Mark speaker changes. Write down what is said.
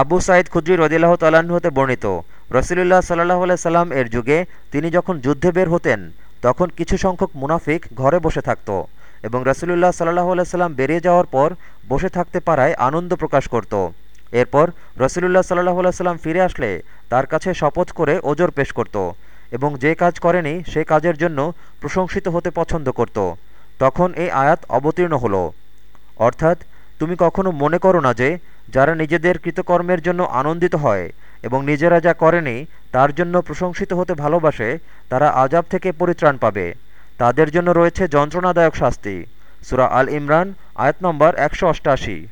Speaker 1: আবু সাইদ খুদ্রি রদিল্লাহ হতে বর্ণিত, রসুলুল্লাহ সাল্লাহ সাল্লাম এর যুগে তিনি যখন যুদ্ধে বের হতেন, তখন কিছু সংখ্যক মুনাফিক ঘরে বসে থাকত এবং রসুলুল্লাহ সাল্লাহ সাল্লাম বেরিয়ে যাওয়ার পর বসে থাকতে পারায় আনন্দ প্রকাশ করত। এরপর রসুলুল্লাহ সাল্লাহ সাল্লাম ফিরে আসলে তার কাছে শপথ করে ওজোর পেশ করত এবং যে কাজ করেনি সে কাজের জন্য প্রশংসিত হতে পছন্দ করত। তখন এই আয়াত অবতীর্ণ হলো। অর্থাৎ, তুমি কখনো মনে করো না যে যারা নিজেদের কৃতকর্মের জন্য আনন্দিত হয় এবং নিজেরা যা করেনি তার জন্য প্রশংসিত হতে ভালোবাসে, তারা আজাব থেকে পরিত্রাণ পাবে। তাদের জন্য রয়েছে যন্ত্রণাদায়ক শাস্তি। সুরা আল ইমরান, আয়াত নম্বর একশো অষ্টাশি।